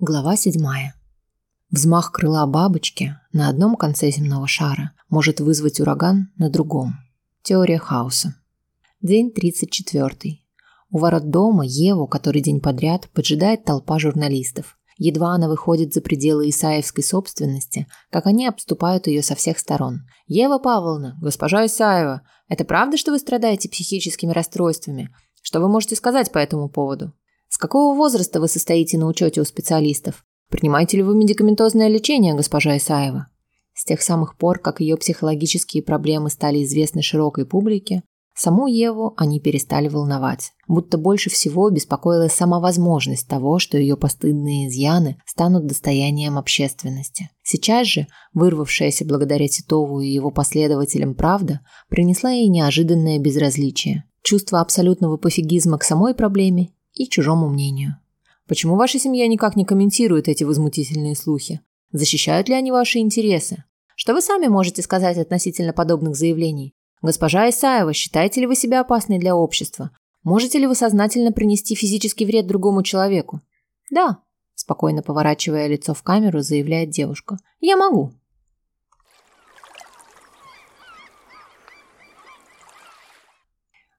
Глава седьмая. Взмах крыла бабочки на одном конце земного шара может вызвать ураган на другом. Теория хаоса. День 34. У ворот дома Еву, который день подряд, поджидает толпа журналистов. Едва она выходит за пределы Исаевской собственности, как они обступают ее со всех сторон. «Ева Павловна, госпожа Исаева, это правда, что вы страдаете психическими расстройствами? Что вы можете сказать по этому поводу?» С какого возраста вы состоите на учете у специалистов? Принимаете ли вы медикаментозное лечение, госпожа Исаева? С тех самых пор, как ее психологические проблемы стали известны широкой публике, саму Еву они перестали волновать. Будто больше всего беспокоила сама возможность того, что ее постыдные изъяны станут достоянием общественности. Сейчас же, вырвавшаяся благодаря Титову и его последователям правда, принесла ей неожиданное безразличие. Чувство абсолютного пофигизма к самой проблеме и чужому мнению. Почему ваша семья никак не комментирует эти возмутительные слухи? Защищают ли они ваши интересы? Что вы сами можете сказать относительно подобных заявлений? Госпожа Исаева, считаете ли вы себя опасной для общества? Можете ли вы сознательно принести физический вред другому человеку? Да, спокойно поворачивая лицо в камеру, заявляет девушка. Я могу.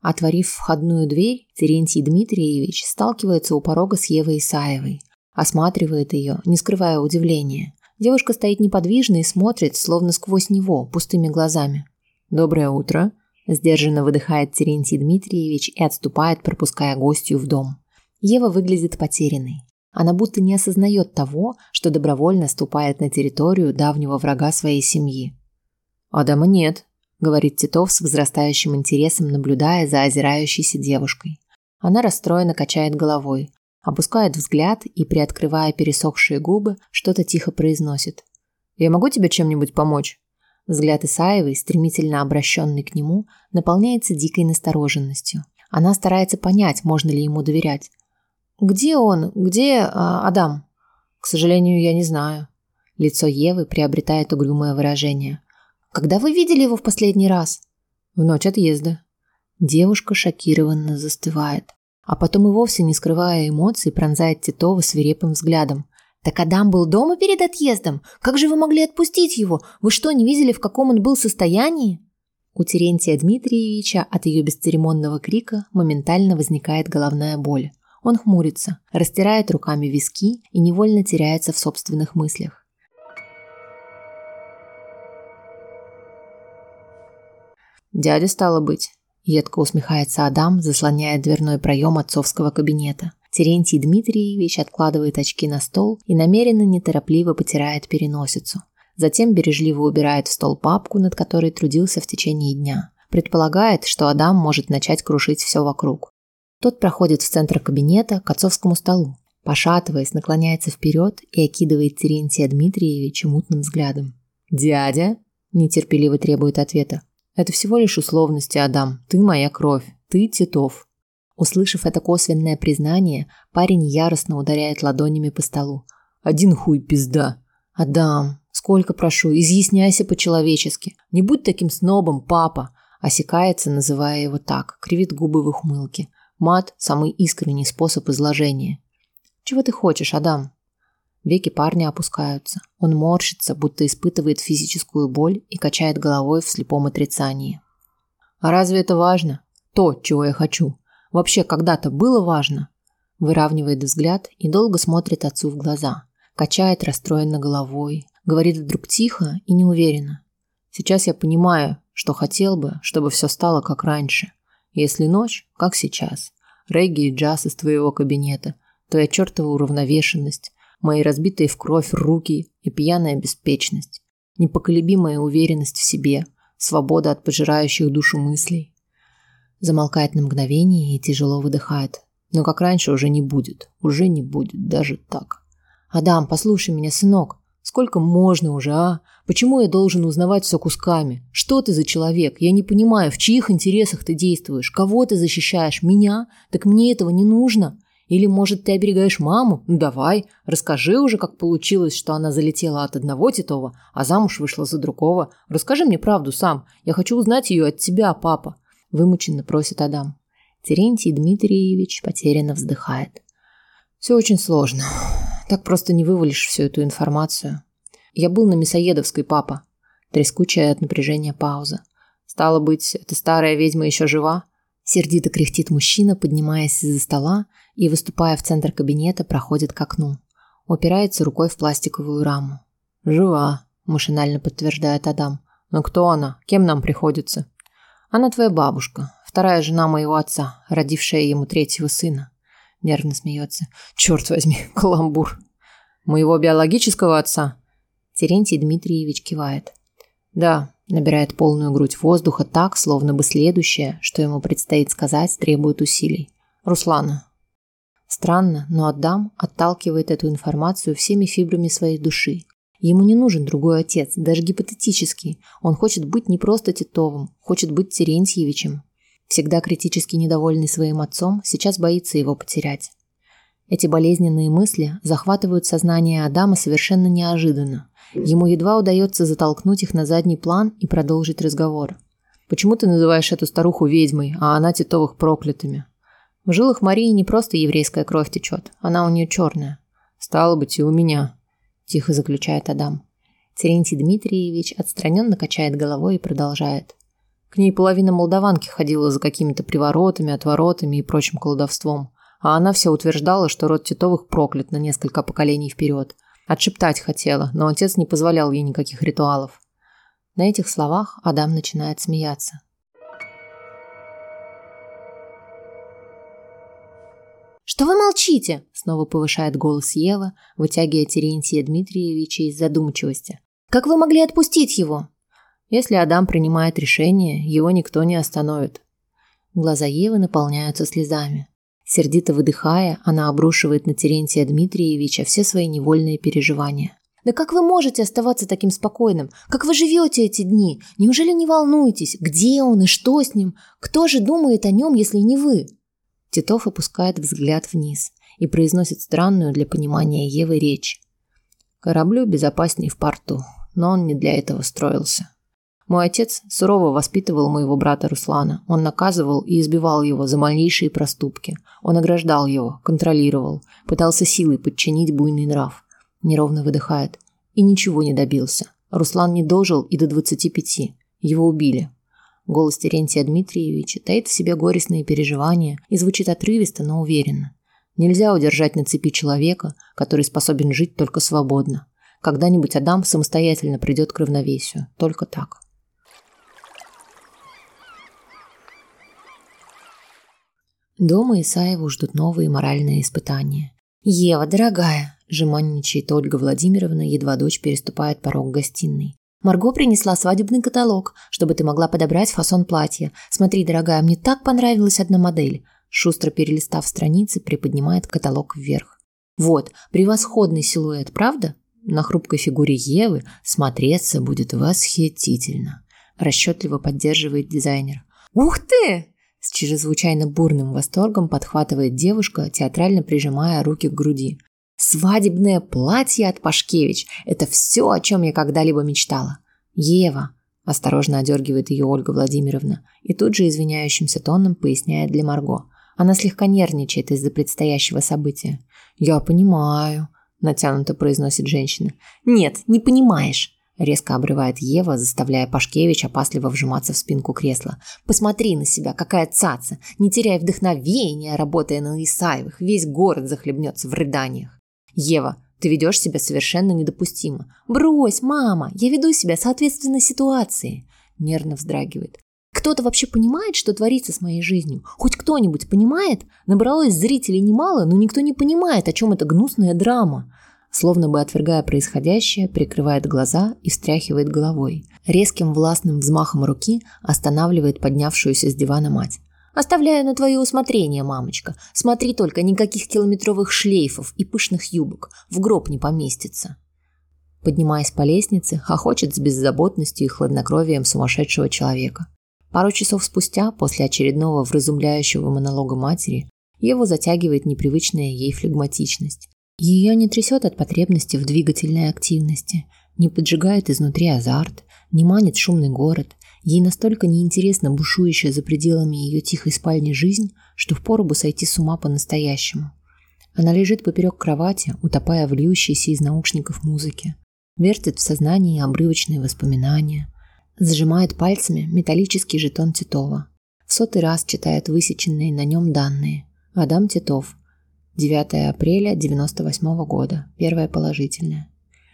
Отворив входную дверь, Терентий Дмитриевич сталкивается у порога с Евой Исаевой. Осматривает ее, не скрывая удивления. Девушка стоит неподвижно и смотрит, словно сквозь него, пустыми глазами. «Доброе утро», – сдержанно выдыхает Терентий Дмитриевич и отступает, пропуская гостью в дом. Ева выглядит потерянной. Она будто не осознает того, что добровольно ступает на территорию давнего врага своей семьи. «Адама нет», говорит Титов с возрастающим интересом, наблюдая за озирающейся девушкой. Она расстроенно качает головой, опускает взгляд и, приоткрывая пересохшие губы, что-то тихо произносит. «Я могу тебе чем-нибудь помочь?» Взгляд Исаевой, стремительно обращенный к нему, наполняется дикой настороженностью. Она старается понять, можно ли ему доверять. «Где он? Где а, Адам?» «К сожалению, я не знаю». Лицо Евы приобретает угрюмое выражение. Когда вы видели его в последний раз? В ночь отъезда. Девушка шокированно застывает, а потом и вовсе не скрывая эмоций, пронзает Титова свирепым взглядом. Так Адам был дома перед отъездом? Как же вы могли отпустить его? Вы что, не видели, в каком он был состоянии? У Терентия Дмитриевича от ее бесцеремонного крика моментально возникает головная боль. Он хмурится, растирает руками виски и невольно теряется в собственных мыслях. Дядя стало быть. Едко усмехается Адам, заслоняя дверной проем отцовского кабинета. Терентий Дмитриевич откладывает очки на стол и намеренно неторопливо потирает переносицу. Затем бережливо убирает в стол папку, над которой трудился в течение дня. Предполагает, что Адам может начать крушить все вокруг. Тот проходит в центр кабинета к отцовскому столу. Пошатываясь, наклоняется вперед и окидывает Терентия Дмитриевича мутным взглядом. «Дядя?» – нетерпеливо требует ответа. Это всего лишь условности, Адам. Ты моя кровь. Ты Титов. Услышав это косвенное признание, парень яростно ударяет ладонями по столу. Один хуй пизда. Адам, сколько прошу, изъясняйся по-человечески. Не будь таким снобом, папа. Осекается, называя его так, кривит губы в ухмылке. Мат – самый искренний способ изложения. Чего ты хочешь, Адам? Веки парня опускаются. Он морщится, будто испытывает физическую боль и качает головой в слепом отрицании. А разве это важно? То, чего я хочу. Вообще когда-то было важно. Выравнивает взгляд и долго смотрит отцу в глаза. Качает расстроенно головой. Говорит вдруг тихо и неуверенно. Сейчас я понимаю, что хотел бы, чтобы все стало как раньше. Если ночь, как сейчас. Регги и джаз из твоего кабинета. Твоя чертова уравновешенность мои разбитые в кровь руки и пьяная беспечность, непоколебимая уверенность в себе, свобода от пожирающих душу мыслей. Замолкает на мгновение и тяжело выдыхает. Но как раньше уже не будет, уже не будет, даже так. Адам, послушай меня, сынок. Сколько можно уже, а? Почему я должен узнавать все кусками? Что ты за человек? Я не понимаю, в чьих интересах ты действуешь? Кого ты защищаешь? Меня? Так мне этого не нужно. Или, может, ты оберегаешь маму? Ну давай, расскажи уже, как получилось, что она залетела от одного Титова, а замуж вышла за другого. Расскажи мне правду сам. Я хочу узнать ее от тебя, папа. Вымученно просит Адам. Терентий Дмитриевич потерянно вздыхает. Все очень сложно. Так просто не вывалишь всю эту информацию. Я был на Мясоедовской, папа. Трескучая от напряжения пауза. Стало быть, эта старая ведьма еще жива? Сердито кряхтит мужчина, поднимаясь из-за стола и, выступая в центр кабинета, проходит к окну. Упирается рукой в пластиковую раму. «Жива», – машинально подтверждает Адам. «Но кто она? Кем нам приходится?» «Она твоя бабушка, вторая жена моего отца, родившая ему третьего сына». Нервно смеется. «Черт возьми, каламбур!» «Моего биологического отца?» Терентий Дмитриевич кивает. «Да», набирает полную грудь воздуха так, словно бы следующее, что ему предстоит сказать, требует усилий. «Руслана, Странно, но Адам отталкивает эту информацию всеми фибрами своей души. Ему не нужен другой отец, даже гипотетический. Он хочет быть не просто Титовым, хочет быть Терентьевичем. Всегда критически недовольный своим отцом, сейчас боится его потерять. Эти болезненные мысли захватывают сознание Адама совершенно неожиданно. Ему едва удается затолкнуть их на задний план и продолжить разговор. «Почему ты называешь эту старуху ведьмой, а она Титовых проклятыми?» В жилах Марии не просто еврейская кровь течет, она у нее черная. Стало быть, и у меня, тихо заключает Адам. Терентий Дмитриевич отстраненно качает головой и продолжает. К ней половина молдаванки ходила за какими-то приворотами, отворотами и прочим колдовством, а она все утверждала, что род Титовых проклят на несколько поколений вперед. Отшептать хотела, но отец не позволял ей никаких ритуалов. На этих словах Адам начинает смеяться. «Что вы молчите?» – снова повышает голос Ева, вытягивая Терентия Дмитриевича из задумчивости. «Как вы могли отпустить его?» «Если Адам принимает решение, его никто не остановит». Глаза Евы наполняются слезами. Сердито выдыхая, она обрушивает на Терентия Дмитриевича все свои невольные переживания. «Да как вы можете оставаться таким спокойным? Как вы живете эти дни? Неужели не волнуетесь? Где он и что с ним? Кто же думает о нем, если не вы?» Титов опускает взгляд вниз и произносит странную для понимания Евы речь. Кораблю безопаснее в порту, но он не для этого строился. Мой отец сурово воспитывал моего брата Руслана. Он наказывал и избивал его за малейшие проступки. Он ограждал его, контролировал, пытался силой подчинить буйный нрав. Неровно выдыхает. И ничего не добился. Руслан не дожил и до 25. Его убили. Голос Терентия Дмитриевича таит в себе горестные переживания и звучит отрывисто, но уверенно. Нельзя удержать на цепи человека, который способен жить только свободно. Когда-нибудь Адам самостоятельно придет к равновесию. Только так. Дома Исаеву ждут новые моральные испытания. «Ева, дорогая!» – жеманничает Ольга Владимировна, едва дочь переступает порог гостиной. Марго принесла свадебный каталог, чтобы ты могла подобрать фасон платья. Смотри, дорогая, мне так понравилась одна модель. Шустро перелистав страницы, приподнимает каталог вверх. Вот, превосходный силуэт, правда? На хрупкой фигуре Евы смотреться будет восхитительно. Расчетливо поддерживает дизайнер. Ух ты! С чрезвычайно бурным восторгом подхватывает девушка, театрально прижимая руки к груди. Свадебное платье от Пашкевич – это все, о чем я когда-либо мечтала. Ева, осторожно одергивает ее Ольга Владимировна и тут же извиняющимся тоном поясняет для Марго. Она слегка нервничает из-за предстоящего события. «Я понимаю», – натянуто произносит женщина. «Нет, не понимаешь», – резко обрывает Ева, заставляя Пашкевич опасливо вжиматься в спинку кресла. «Посмотри на себя, какая цаца! Не теряй вдохновения, работая на Исаевых, весь город захлебнется в рыданиях». Ева, ты ведешь себя совершенно недопустимо. Брось, мама, я веду себя соответственно ситуации. Нервно вздрагивает. Кто-то вообще понимает, что творится с моей жизнью? Хоть кто-нибудь понимает? Набралось зрителей немало, но никто не понимает, о чем эта гнусная драма. Словно бы отвергая происходящее, прикрывает глаза и встряхивает головой. Резким властным взмахом руки останавливает поднявшуюся с дивана мать. Оставляю на твое усмотрение, мамочка. Смотри только, никаких километровых шлейфов и пышных юбок. В гроб не поместится. Поднимаясь по лестнице, хохочет с беззаботностью и хладнокровием сумасшедшего человека. Пару часов спустя, после очередного вразумляющего монолога матери, его затягивает непривычная ей флегматичность. Ее не трясет от потребности в двигательной активности, не поджигает изнутри азарт, не манит шумный город, Ей настолько неинтересна бушующая за пределами ее тихой спальни жизнь, что впору бы сойти с ума по-настоящему. Она лежит поперек кровати, утопая в льющейся из наушников музыке. Вертит в сознании обрывочные воспоминания. Сжимает пальцами металлический жетон Титова. В сотый раз читает высеченные на нем данные. Адам Титов. 9 апреля 98 года. Первое положительное.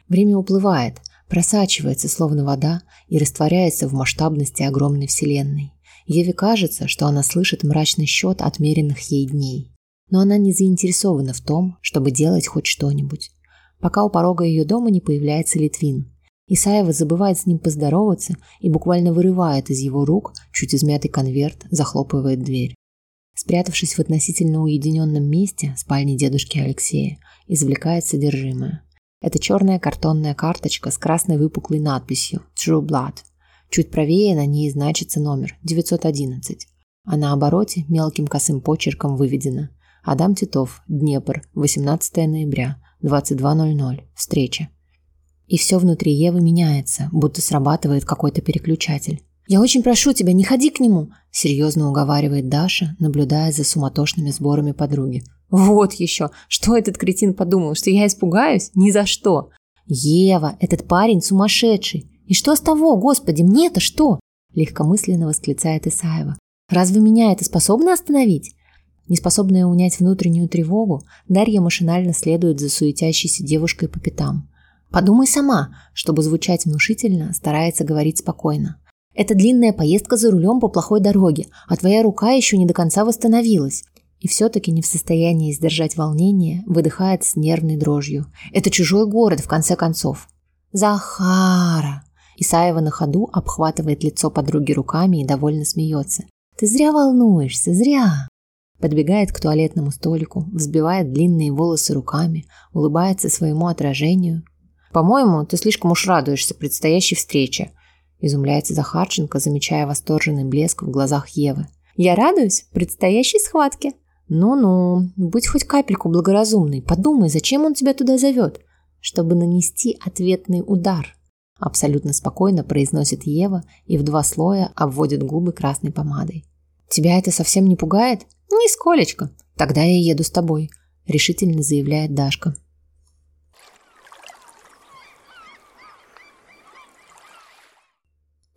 Время уплывает, просачивается словно вода и растворяется в масштабности огромной вселенной. Еве кажется, что она слышит мрачный счет отмеренных ей дней но она не заинтересована в том, чтобы делать хоть что-нибудь. Пока у порога ее дома не появляется Литвин. Исаева забывает с ним поздороваться и буквально вырывает из его рук чуть измятый конверт, захлопывает дверь. Спрятавшись в относительно уединенном месте спальни дедушки Алексея, извлекает содержимое. Это черная картонная карточка с красной выпуклой надписью True Blood. Чуть правее на ней значится номер 911, а на обороте мелким косым почерком выведено Адам Титов, Днепр, 18 ноября, 22.00. Встреча. И все внутри Евы меняется, будто срабатывает какой-то переключатель. «Я очень прошу тебя, не ходи к нему!» – серьезно уговаривает Даша, наблюдая за суматошными сборами подруги. «Вот еще! Что этот кретин подумал, что я испугаюсь? Ни за что!» «Ева, этот парень сумасшедший! И что с того, господи, мне-то что?» – легкомысленно восклицает Исаева. «Разве меня это способно остановить?» Неспособная унять внутреннюю тревогу, Дарья машинально следует за суетящейся девушкой по пятам. Подумай сама, чтобы звучать внушительно, старается говорить спокойно. Это длинная поездка за рулем по плохой дороге, а твоя рука еще не до конца восстановилась. И все-таки не в состоянии сдержать волнение, выдыхает с нервной дрожью. Это чужой город, в конце концов. Захара! Исаева на ходу обхватывает лицо подруги руками и довольно смеется. Ты зря волнуешься, зря. Подбегает к туалетному столику, взбивает длинные волосы руками, улыбается своему отражению. «По-моему, ты слишком уж радуешься предстоящей встрече», изумляется Захарченко, замечая восторженный блеск в глазах Евы. «Я радуюсь предстоящей схватке». «Ну-ну, будь хоть капельку благоразумный, подумай, зачем он тебя туда зовет?» «Чтобы нанести ответный удар», абсолютно спокойно произносит Ева и в два слоя обводит губы красной помадой. «Тебя это совсем не пугает?» «Нисколечко. Тогда я еду с тобой», – решительно заявляет Дашка.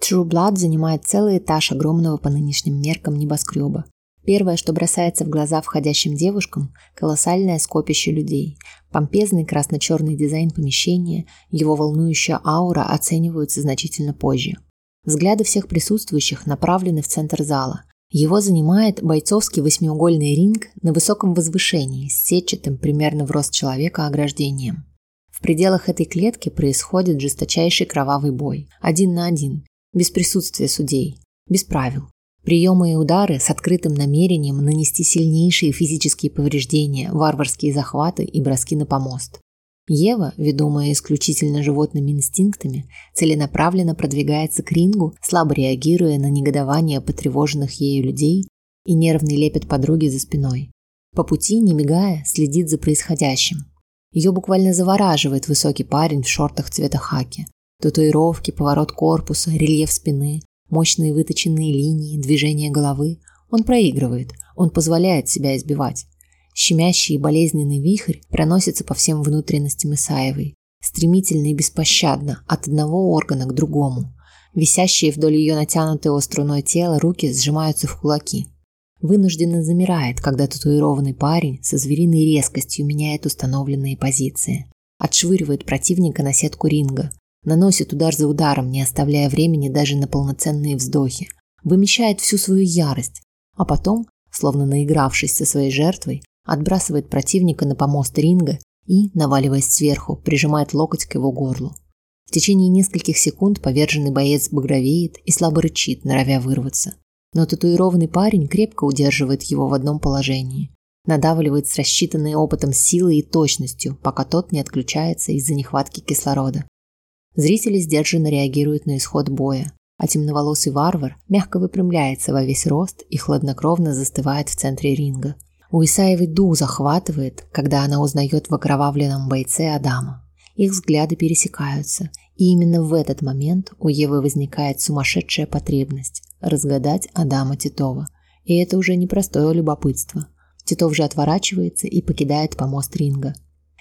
True Blood занимает целый этаж огромного по нынешним меркам небоскреба. Первое, что бросается в глаза входящим девушкам – колоссальное скопище людей. Помпезный красно-черный дизайн помещения, его волнующая аура оцениваются значительно позже. Взгляды всех присутствующих направлены в центр зала. Его занимает бойцовский восьмиугольный ринг на высоком возвышении с сетчатым примерно в рост человека ограждением. В пределах этой клетки происходит жесточайший кровавый бой, один на один, без присутствия судей, без правил. Приемы и удары с открытым намерением нанести сильнейшие физические повреждения, варварские захваты и броски на помост. Ева, ведомая исключительно животными инстинктами, целенаправленно продвигается к рингу, слабо реагируя на негодование потревоженных ею людей и нервный лепет подруги за спиной. По пути, не мигая, следит за происходящим. Ее буквально завораживает высокий парень в шортах цвета хаки. Татуировки, поворот корпуса, рельеф спины, мощные выточенные линии, движение головы. Он проигрывает, он позволяет себя избивать. Щемящий и болезненный вихрь проносится по всем внутренностям Исаевой, стремительно и беспощадно, от одного органа к другому. Висящие вдоль ее натянутого струной тела руки сжимаются в кулаки. Вынужденно замирает, когда татуированный парень со звериной резкостью меняет установленные позиции. Отшвыривает противника на сетку ринга. Наносит удар за ударом, не оставляя времени даже на полноценные вздохи. Вымещает всю свою ярость. А потом, словно наигравшись со своей жертвой, отбрасывает противника на помост ринга и, наваливаясь сверху, прижимает локоть к его горлу. В течение нескольких секунд поверженный боец багровеет и слабо рычит, норовя вырваться. Но татуированный парень крепко удерживает его в одном положении. Надавливает с рассчитанной опытом силой и точностью, пока тот не отключается из-за нехватки кислорода. Зрители сдержанно реагируют на исход боя, а темноволосый варвар мягко выпрямляется во весь рост и хладнокровно застывает в центре ринга – у Исаевой дух захватывает, когда она узнает в окровавленном бойце Адама. Их взгляды пересекаются, и именно в этот момент у Евы возникает сумасшедшая потребность разгадать Адама Титова. И это уже не простое любопытство. Титов же отворачивается и покидает помост ринга.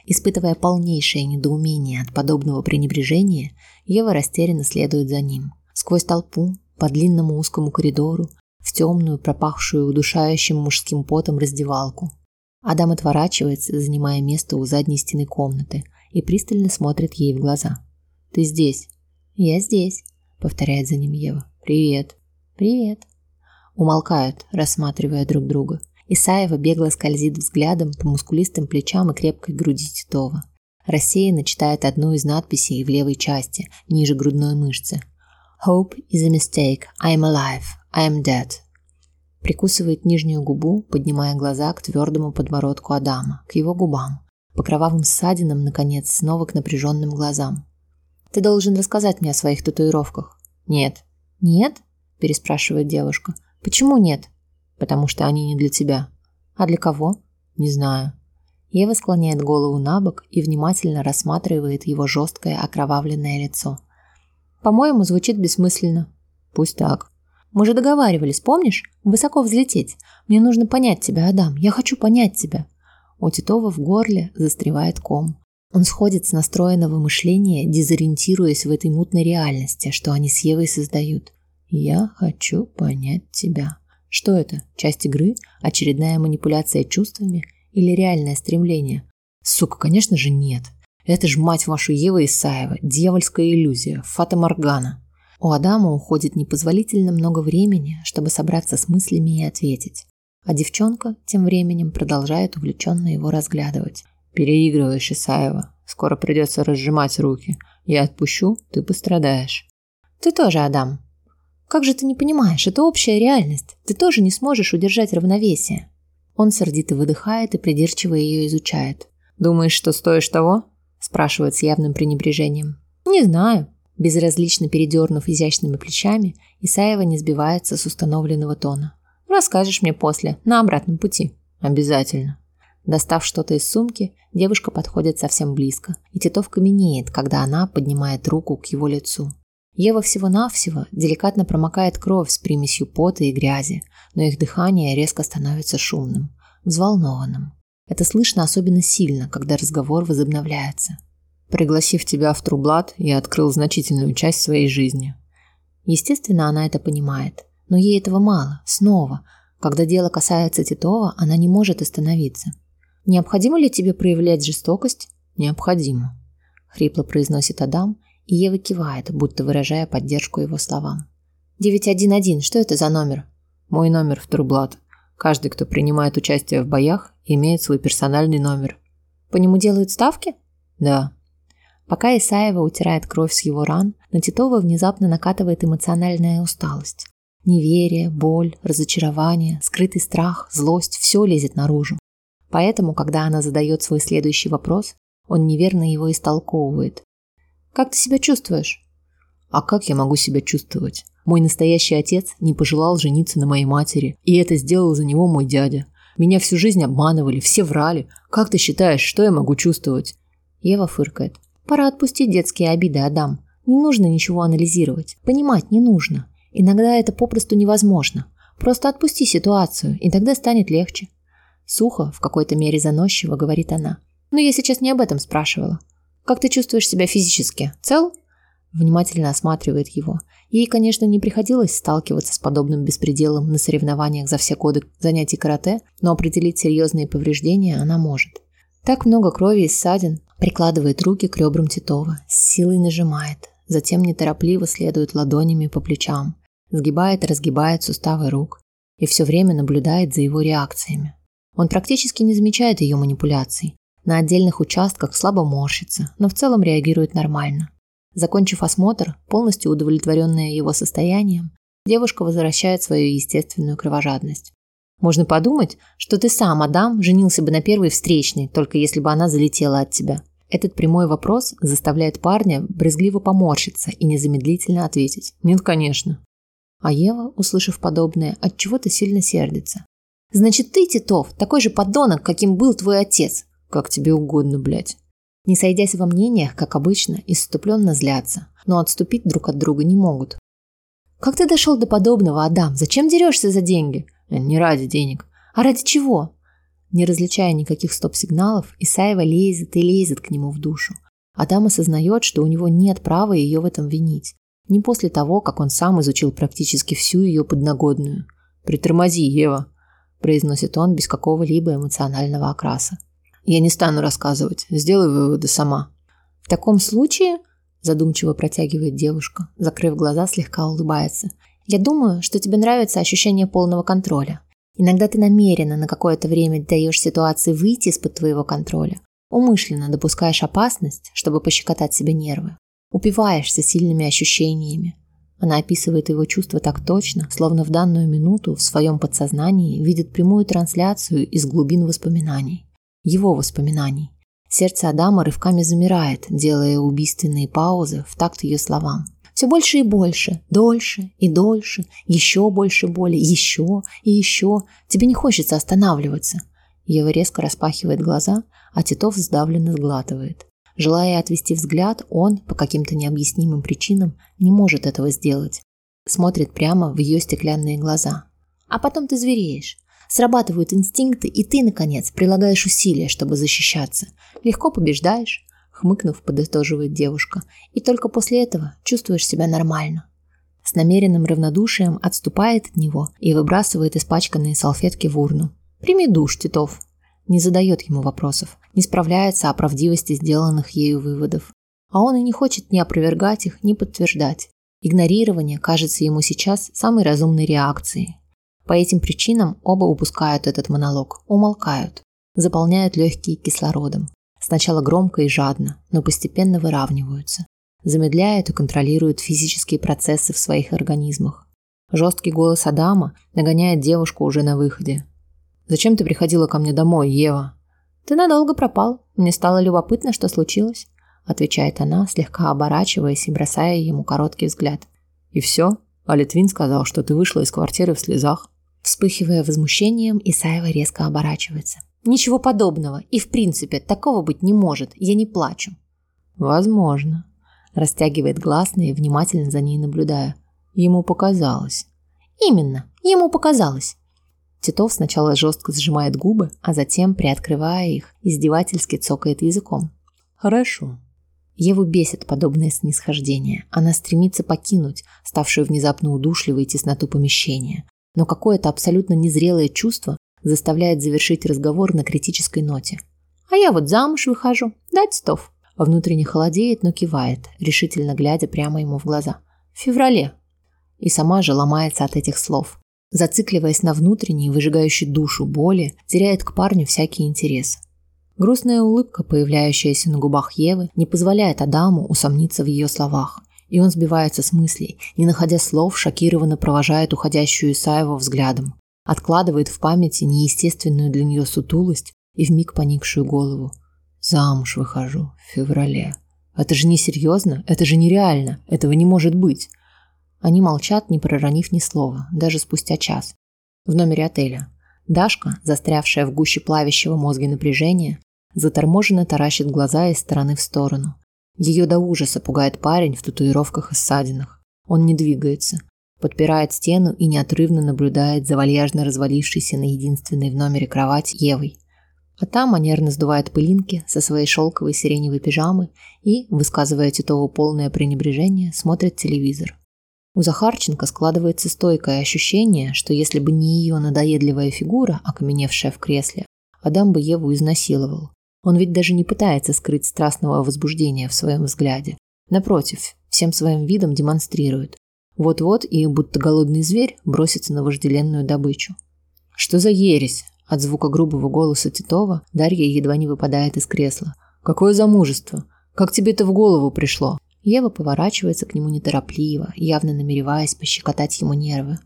Испытывая полнейшее недоумение от подобного пренебрежения, Ева растерянно следует за ним. Сквозь толпу, по длинному узкому коридору, в темную, пропахшую удушающим мужским потом раздевалку. Адам отворачивается, занимая место у задней стены комнаты, и пристально смотрит ей в глаза. «Ты здесь?» «Я здесь», — повторяет за ним Ева. «Привет». «Привет». Умолкают, рассматривая друг друга. Исаева бегло скользит взглядом по мускулистым плечам и крепкой груди Титова. Рассеянно читает одну из надписей в левой части, ниже грудной мышцы. Hope is a mistake. I'm alive. I'm dead. Прикусывает нижнюю губу, поднимая глаза к твердому подбородку Адама, к его губам, по кровавым ссадинам, наконец, снова к напряженным глазам. Ты должен рассказать мне о своих татуировках. Нет. Нет? переспрашивает девушка. Почему нет? Потому что они не для тебя. А для кого? Не знаю. Ева склоняет голову на бок и внимательно рассматривает его жесткое окровавленное лицо. По-моему, звучит бессмысленно. Пусть так. Мы же договаривались, помнишь? Высоко взлететь. Мне нужно понять тебя, Адам. Я хочу понять тебя. У Титова в горле застревает ком. Он сходит с настроенного мышления, дезориентируясь в этой мутной реальности, что они с Евой создают. Я хочу понять тебя. Что это? Часть игры? Очередная манипуляция чувствами или реальное стремление? Сука, конечно же, нет. Это ж мать вашу Ева Исаева, дьявольская иллюзия, фата Моргана. У Адама уходит непозволительно много времени, чтобы собраться с мыслями и ответить. А девчонка тем временем продолжает увлеченно его разглядывать. «Переигрываешь, Исаева. Скоро придется разжимать руки. Я отпущу, ты пострадаешь». «Ты тоже, Адам. Как же ты не понимаешь, это общая реальность. Ты тоже не сможешь удержать равновесие». Он сердито выдыхает и придирчиво ее изучает. «Думаешь, что стоишь того?» спрашивает с явным пренебрежением. Не знаю. Безразлично передернув изящными плечами, Исаева не сбивается с установленного тона. Расскажешь мне после, на обратном пути. Обязательно. Достав что-то из сумки, девушка подходит совсем близко, и Титов каменеет, когда она поднимает руку к его лицу. Ева всего-навсего деликатно промокает кровь с примесью пота и грязи, но их дыхание резко становится шумным, взволнованным. Это слышно особенно сильно, когда разговор возобновляется. Пригласив тебя в Трублат, я открыл значительную часть своей жизни. Естественно, она это понимает, но ей этого мало. Снова, когда дело касается Титова, она не может остановиться. Необходимо ли тебе проявлять жестокость? Необходимо, хрипло произносит Адам, и Ева кивает, будто выражая поддержку его словам. 911, что это за номер? Мой номер в Трублат. Каждый, кто принимает участие в боях, имеет свой персональный номер. По нему делают ставки? Да. Пока Исаева утирает кровь с его ран, на Титова внезапно накатывает эмоциональная усталость. Неверие, боль, разочарование, скрытый страх, злость – все лезет наружу. Поэтому, когда она задает свой следующий вопрос, он неверно его истолковывает. «Как ты себя чувствуешь?» «А как я могу себя чувствовать? Мой настоящий отец не пожелал жениться на моей матери, и это сделал за него мой дядя. Меня всю жизнь обманывали, все врали. Как ты считаешь, что я могу чувствовать? Ева фыркает. Пора отпустить детские обиды, Адам. Не нужно ничего анализировать. Понимать не нужно. Иногда это попросту невозможно. Просто отпусти ситуацию, и тогда станет легче. Сухо, в какой-то мере заносчиво, говорит она. Но я сейчас не об этом спрашивала. Как ты чувствуешь себя физически? Цел? Внимательно осматривает его. Ей, конечно, не приходилось сталкиваться с подобным беспределом на соревнованиях за все годы занятий карате, но определить серьезные повреждения она может. Так много крови и ссадин. Прикладывает руки к ребрам Титова, с силой нажимает, затем неторопливо следует ладонями по плечам, сгибает и разгибает суставы рук и все время наблюдает за его реакциями. Он практически не замечает ее манипуляций. На отдельных участках слабо морщится, но в целом реагирует нормально. Закончив осмотр, полностью удовлетворенная его состоянием, девушка возвращает свою естественную кровожадность. Можно подумать, что ты сам, Адам, женился бы на первой встречной, только если бы она залетела от тебя. Этот прямой вопрос заставляет парня брезгливо поморщиться и незамедлительно ответить: "Нет, конечно". А Ева, услышав подобное, от чего-то сильно сердится. Значит, ты, Титов, такой же подонок, каким был твой отец. Как тебе угодно, блядь. Не сойдясь во мнениях, как обычно, исступленно злятся, но отступить друг от друга не могут. «Как ты дошел до подобного, Адам? Зачем дерешься за деньги?» «Не ради денег». «А ради чего?» Не различая никаких стоп-сигналов, Исаева лезет и лезет к нему в душу. Адам осознает, что у него нет права ее в этом винить. Не после того, как он сам изучил практически всю ее подногодную. «Притормози, Ева», – произносит он без какого-либо эмоционального окраса. «Я не стану рассказывать. Сделай выводы сама». «В таком случае», – задумчиво протягивает девушка, закрыв глаза, слегка улыбается. «Я думаю, что тебе нравится ощущение полного контроля. Иногда ты намеренно на какое-то время даешь ситуации выйти из-под твоего контроля. Умышленно допускаешь опасность, чтобы пощекотать себе нервы. Упиваешься сильными ощущениями. Она описывает его чувства так точно, словно в данную минуту в своем подсознании видит прямую трансляцию из глубин воспоминаний. Его воспоминаний. Сердце Адама рывками замирает, делая убийственные паузы в такт ее словам. Все больше и больше, дольше и дольше, еще больше боли, еще и еще. Тебе не хочется останавливаться. Ева резко распахивает глаза, а Титов сдавленно сглатывает. Желая отвести взгляд, он, по каким-то необъяснимым причинам, не может этого сделать. Смотрит прямо в ее стеклянные глаза. А потом ты звереешь. Срабатывают инстинкты, и ты, наконец, прилагаешь усилия, чтобы защищаться. Легко побеждаешь, хмыкнув, подытоживает девушка. И только после этого чувствуешь себя нормально. С намеренным равнодушием отступает от него и выбрасывает испачканные салфетки в урну. Прими душ, Титов, не задает ему вопросов, не справляется о правдивости сделанных ею выводов. А он и не хочет ни опровергать их, ни подтверждать. Игнорирование кажется ему сейчас самой разумной реакцией. По этим причинам оба упускают этот монолог, умолкают, заполняют легкие кислородом. Сначала громко и жадно, но постепенно выравниваются. Замедляют и контролируют физические процессы в своих организмах. Жесткий голос Адама нагоняет девушку уже на выходе, Зачем ты приходила ко мне домой, Ева? Ты надолго пропал. Мне стало любопытно, что случилось, отвечает она, слегка оборачиваясь и бросая ему короткий взгляд. И все? А Литвин сказал, что ты вышла из квартиры в слезах. Вспыхивая возмущением, Исаева резко оборачивается. Ничего подобного. И в принципе, такого быть не может. Я не плачу. Возможно. Растягивает гласные, внимательно за ней наблюдая. Ему показалось. Именно. Ему показалось. Титов сначала жестко сжимает губы, а затем, приоткрывая их, издевательски цокает языком. «Хорошо». Еву бесит подобное снисхождение. Она стремится покинуть ставшую внезапно удушливой тесноту помещения. Но какое-то абсолютно незрелое чувство заставляет завершить разговор на критической ноте. «А я вот замуж выхожу. Да, Титов?» Внутренне холодеет, но кивает, решительно глядя прямо ему в глаза. «В феврале». И сама же ломается от этих слов зацикливаясь на внутренней, выжигающей душу боли, теряет к парню всякий интерес. Грустная улыбка, появляющаяся на губах Евы, не позволяет Адаму усомниться в ее словах, и он сбивается с мыслей, не находя слов, шокированно провожает уходящую Исаеву взглядом, откладывает в памяти неестественную для нее сутулость и вмиг поникшую голову. Замуж выхожу в феврале. Это же не серьезно, это же нереально, этого не может быть. Они молчат, не проронив ни слова, даже спустя час. В номере отеля. Дашка, застрявшая в гуще плавящего мозга напряжения, заторможенно таращит глаза из стороны в сторону. Ее до ужаса пугает парень в татуировках и ссадинах. Он не двигается, подпирает стену и неотрывно наблюдает за вальяжно развалившейся на единственной в номере кровать Евой. А там манерно сдувает пылинки со своей шелковой сиреневой пижамы и, высказывая Титову полное пренебрежение, смотрит телевизор. У Захарченко складывается стойкое ощущение, что если бы не ее надоедливая фигура, окаменевшая в кресле, Адам бы Еву изнасиловал. Он ведь даже не пытается скрыть страстного возбуждения в своем взгляде. Напротив, всем своим видом демонстрирует. Вот-вот и будто голодный зверь бросится на вожделенную добычу. Что за ересь? От звука грубого голоса Титова Дарья едва не выпадает из кресла. Какое замужество? Как тебе это в голову пришло? Ева поворачивается к нему неторопливо, явно намереваясь пощекотать ему нервы.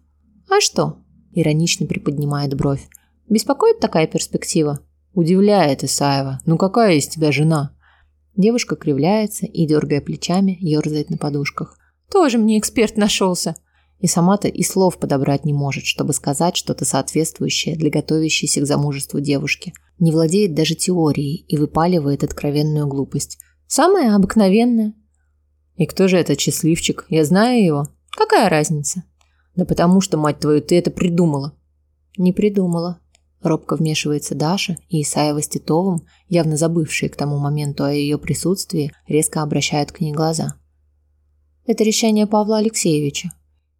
«А что?» – иронично приподнимает бровь. «Беспокоит такая перспектива?» «Удивляет Исаева. Ну какая из тебя жена?» Девушка кривляется и, дергая плечами, ерзает на подушках. «Тоже мне эксперт нашелся!» И сама-то и слов подобрать не может, чтобы сказать что-то соответствующее для готовящейся к замужеству девушки. Не владеет даже теорией и выпаливает откровенную глупость. «Самая обыкновенная. И кто же этот счастливчик? Я знаю его. Какая разница? Да потому что, мать твою, ты это придумала. Не придумала. Робко вмешивается Даша, и Исаева с Титовым, явно забывшие к тому моменту о ее присутствии, резко обращают к ней глаза. «Это решение Павла Алексеевича».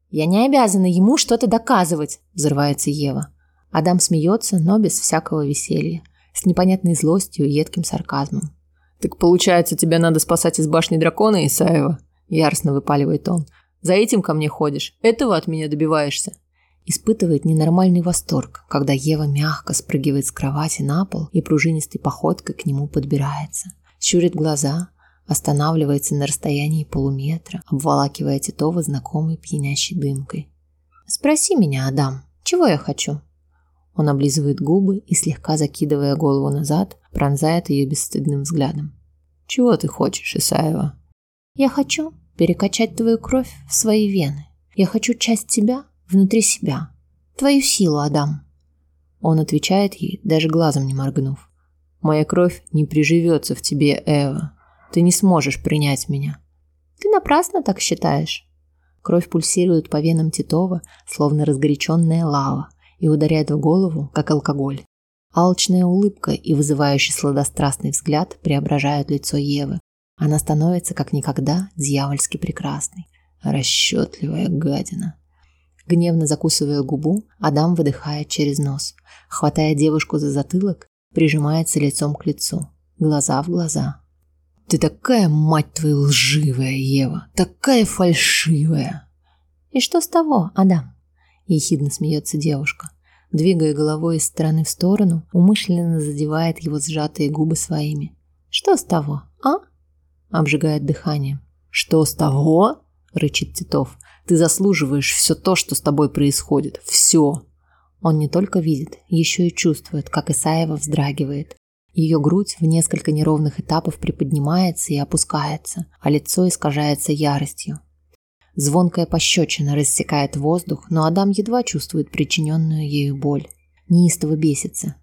«Я не обязана ему что-то доказывать», – взрывается Ева. Адам смеется, но без всякого веселья, с непонятной злостью и едким сарказмом. «Так получается, тебя надо спасать из башни дракона, Исаева?» – яростно выпаливает он. «За этим ко мне ходишь? Этого от меня добиваешься?» Испытывает ненормальный восторг, когда Ева мягко спрыгивает с кровати на пол и пружинистой походкой к нему подбирается. Щурит глаза, останавливается на расстоянии полуметра, обволакивая Титова знакомой пьянящей дымкой. «Спроси меня, Адам, чего я хочу?» Он облизывает губы и, слегка закидывая голову назад, пронзает ее бесстыдным взглядом. «Чего ты хочешь, Исаева?» «Я хочу перекачать твою кровь в свои вены. Я хочу часть тебя внутри себя. Твою силу, Адам. Он отвечает ей, даже глазом не моргнув. Моя кровь не приживется в тебе, Эва. Ты не сможешь принять меня. Ты напрасно так считаешь. Кровь пульсирует по венам Титова, словно разгоряченная лава, и ударяет в голову, как алкоголь. Алчная улыбка и вызывающий сладострастный взгляд преображают лицо Евы. Она становится как никогда дьявольски прекрасной. Расчетливая гадина. Гневно закусывая губу, Адам выдыхает через нос, хватая девушку за затылок, прижимается лицом к лицу, глаза в глаза. Ты такая мать твою лживая, Ева, такая фальшивая. И что с того, Адам? ехидно смеется девушка, двигая головой из стороны в сторону, умышленно задевает его сжатые губы своими. Что с того, а? обжигает дыханием. Что с того? Рычит Титов. Ты заслуживаешь все то, что с тобой происходит. Все. Он не только видит, еще и чувствует, как Исаева вздрагивает. Ее грудь в несколько неровных этапов приподнимается и опускается, а лицо искажается яростью. Звонкая пощечина рассекает воздух, но Адам едва чувствует причиненную ею боль. Неистово бесится.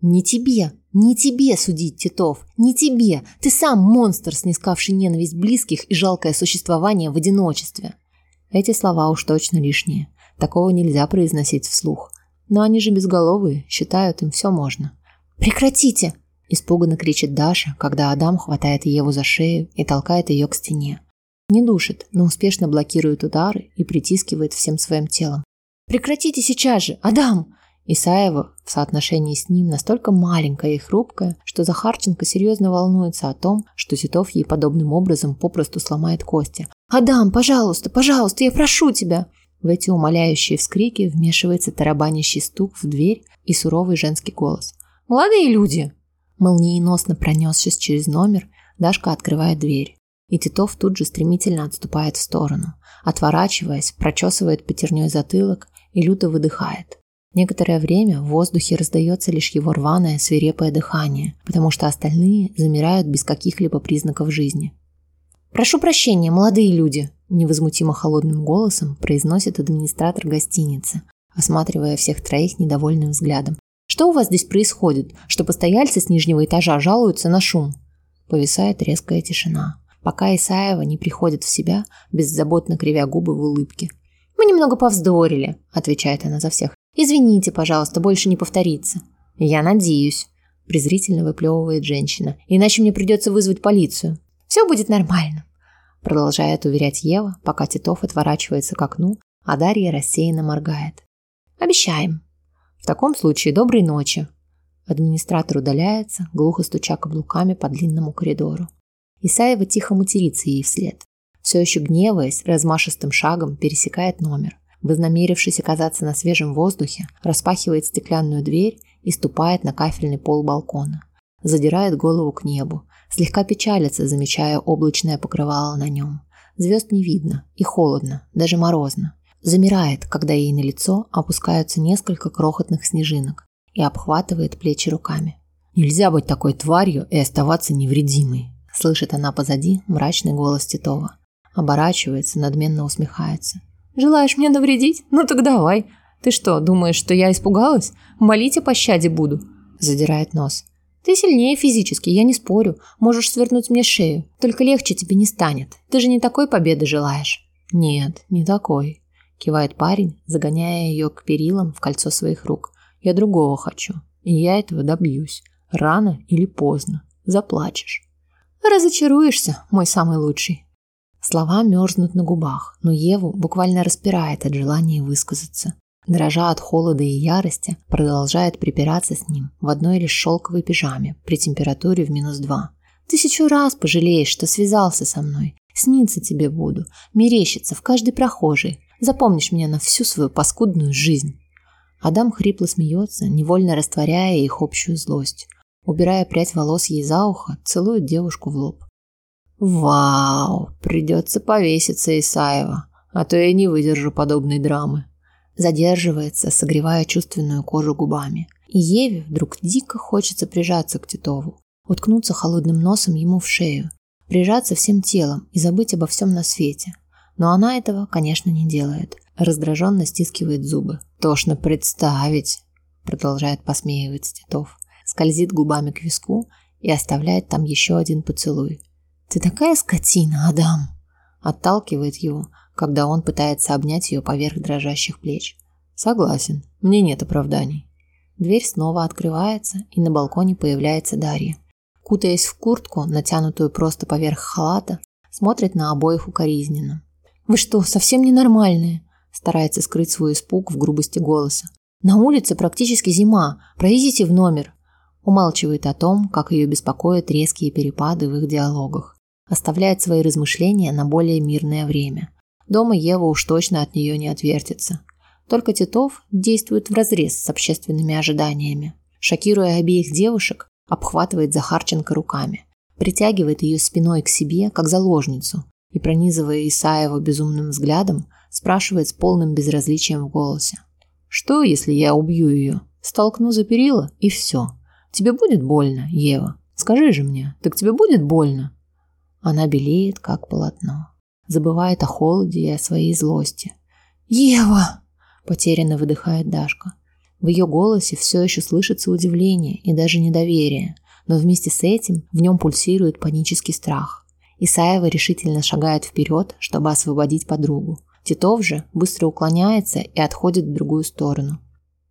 «Не тебе! Не тебе судить, Титов! Не тебе! Ты сам монстр, снискавший ненависть близких и жалкое существование в одиночестве!» Эти слова уж точно лишние. Такого нельзя произносить вслух. Но они же безголовые, считают, им все можно. «Прекратите!» – испуганно кричит Даша, когда Адам хватает Еву за шею и толкает ее к стене. Не душит, но успешно блокирует удары и притискивает всем своим телом. «Прекратите сейчас же! Адам!» Исаева в соотношении с ним настолько маленькая и хрупкая, что Захарченко серьезно волнуется о том, что Титов ей подобным образом попросту сломает кости. «Адам, пожалуйста, пожалуйста, я прошу тебя!» В эти умоляющие вскрики вмешивается тарабанящий стук в дверь и суровый женский голос. «Молодые люди!» Молниеносно пронесшись через номер, Дашка открывает дверь. И Титов тут же стремительно отступает в сторону, отворачиваясь, прочесывает пятерней затылок и люто выдыхает. Некоторое время в воздухе раздается лишь его рваное, свирепое дыхание, потому что остальные замирают без каких-либо признаков жизни. «Прошу прощения, молодые люди», – невозмутимо холодным голосом произносит администратор гостиницы, осматривая всех троих недовольным взглядом. «Что у вас здесь происходит, что постояльцы с нижнего этажа жалуются на шум?» Повисает резкая тишина, пока Исаева не приходит в себя, беззаботно кривя губы в улыбке. «Мы немного повздорили», – отвечает она за всех. Извините, пожалуйста, больше не повторится. Я надеюсь, презрительно выплевывает женщина. Иначе мне придется вызвать полицию. Все будет нормально, продолжает уверять Ева, пока Титов отворачивается к окну, а Дарья рассеянно моргает. Обещаем. В таком случае доброй ночи. Администратор удаляется, глухо стуча каблуками по длинному коридору. Исаева тихо матерится ей вслед. Все еще гневаясь, размашистым шагом пересекает номер вознамерившись оказаться на свежем воздухе, распахивает стеклянную дверь и ступает на кафельный пол балкона. Задирает голову к небу, слегка печалится, замечая облачное покрывало на нем. Звезд не видно и холодно, даже морозно. Замирает, когда ей на лицо опускаются несколько крохотных снежинок и обхватывает плечи руками. Нельзя быть такой тварью и оставаться невредимой, слышит она позади мрачный голос Титова. Оборачивается, надменно усмехается. Желаешь мне навредить? Ну так давай. Ты что, думаешь, что я испугалась? Молить о пощаде буду. Задирает нос. Ты сильнее физически, я не спорю. Можешь свернуть мне шею. Только легче тебе не станет. Ты же не такой победы желаешь. Нет, не такой. Кивает парень, загоняя ее к перилам в кольцо своих рук. Я другого хочу, и я этого добьюсь. Рано или поздно. Заплачешь. Разочаруешься, мой самый лучший. Слова мерзнут на губах, но Еву буквально распирает от желания высказаться. Дрожа от холода и ярости, продолжает припираться с ним в одной лишь шелковой пижаме при температуре в минус два. Тысячу раз пожалеешь, что связался со мной. Сниться тебе буду, мерещиться в каждой прохожей. Запомнишь меня на всю свою паскудную жизнь. Адам хрипло смеется, невольно растворяя их общую злость. Убирая прядь волос ей за ухо, целует девушку в лоб. Вау, придется повеситься Исаева, а то я не выдержу подобной драмы. Задерживается, согревая чувственную кожу губами. И Еве вдруг дико хочется прижаться к Титову, уткнуться холодным носом ему в шею, прижаться всем телом и забыть обо всем на свете. Но она этого, конечно, не делает. Раздраженно стискивает зубы. Тошно представить, продолжает посмеиваться Титов. Скользит губами к виску и оставляет там еще один поцелуй. Ты такая скотина, Адам. Отталкивает его, когда он пытается обнять ее поверх дрожащих плеч. Согласен, мне нет оправданий. Дверь снова открывается, и на балконе появляется Дарья. Кутаясь в куртку, натянутую просто поверх халата, смотрит на обоих укоризненно. Вы что, совсем ненормальные? Старается скрыть свой испуг в грубости голоса. На улице практически зима. Проедите в номер. Умалчивает о том, как ее беспокоят резкие перепады в их диалогах оставляет свои размышления на более мирное время. Дома Ева уж точно от нее не отвертится. Только Титов действует вразрез с общественными ожиданиями. Шокируя обеих девушек, обхватывает Захарченко руками, притягивает ее спиной к себе, как заложницу, и, пронизывая Исаева безумным взглядом, спрашивает с полным безразличием в голосе. «Что, если я убью ее? Столкну за перила, и все. Тебе будет больно, Ева? Скажи же мне, так тебе будет больно?» Она белеет, как полотно. Забывает о холоде и о своей злости. «Ева!» – потерянно выдыхает Дашка. В ее голосе все еще слышится удивление и даже недоверие, но вместе с этим в нем пульсирует панический страх. Исаева решительно шагает вперед, чтобы освободить подругу. Титов же быстро уклоняется и отходит в другую сторону.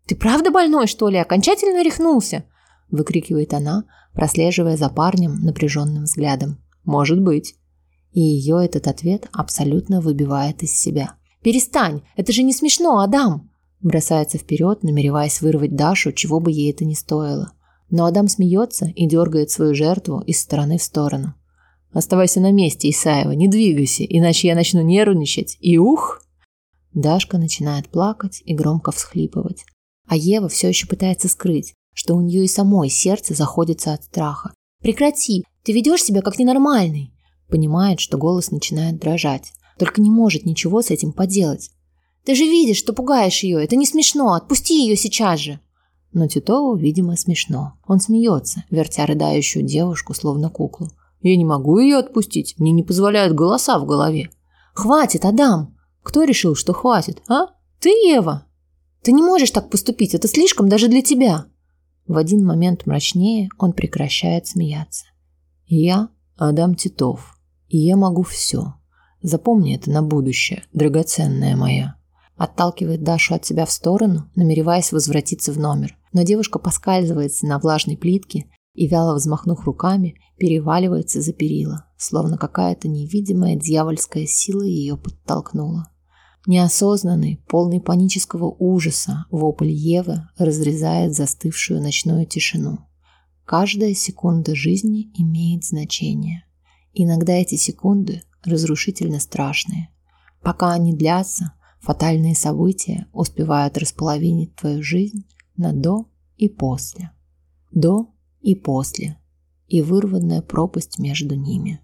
«Ты правда больной, что ли? Окончательно рехнулся?» – выкрикивает она, прослеживая за парнем напряженным взглядом. Может быть. И ее этот ответ абсолютно выбивает из себя. Перестань, это же не смешно, Адам. Бросается вперед, намереваясь вырвать Дашу, чего бы ей это ни стоило. Но Адам смеется и дергает свою жертву из стороны в сторону. Оставайся на месте, Исаева, не двигайся, иначе я начну нервничать. И ух! Дашка начинает плакать и громко всхлипывать. А Ева все еще пытается скрыть, что у нее и самой сердце заходится от страха. Прекрати, ты ведешь себя как ненормальный. Понимает, что голос начинает дрожать, только не может ничего с этим поделать. Ты же видишь, что пугаешь ее. Это не смешно. Отпусти ее сейчас же. Но Титову, видимо, смешно. Он смеется, вертя рыдающую девушку, словно куклу. Я не могу ее отпустить. Мне не позволяют голоса в голове. Хватит, Адам. Кто решил, что хватит, а? Ты, Ева. Ты не можешь так поступить. Это слишком даже для тебя. В один момент мрачнее он прекращает смеяться. Я Адам Титов, и я могу все. Запомни это на будущее, драгоценная моя. Отталкивает Дашу от себя в сторону, намереваясь возвратиться в номер. Но девушка поскальзывается на влажной плитке и, вяло взмахнув руками, переваливается за перила, словно какая-то невидимая дьявольская сила ее подтолкнула. Неосознанный, полный панического ужаса, вопль Евы разрезает застывшую ночную тишину. Каждая секунда жизни имеет значение. Иногда эти секунды разрушительно страшные. Пока они длятся, фатальные события успевают располовинить твою жизнь на до и после. До и после. И вырванная пропасть между ними.